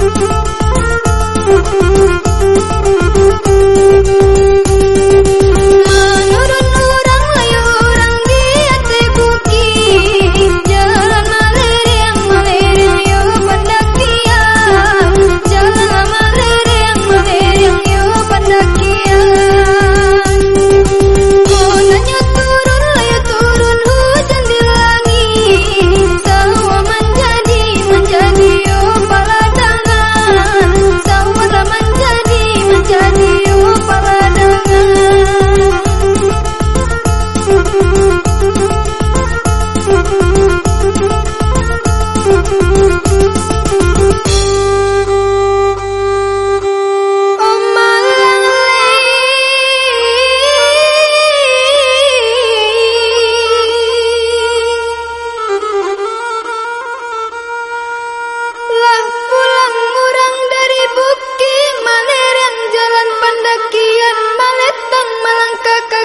Thank you.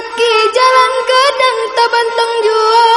kaki jalan ke dan tabanteng jua.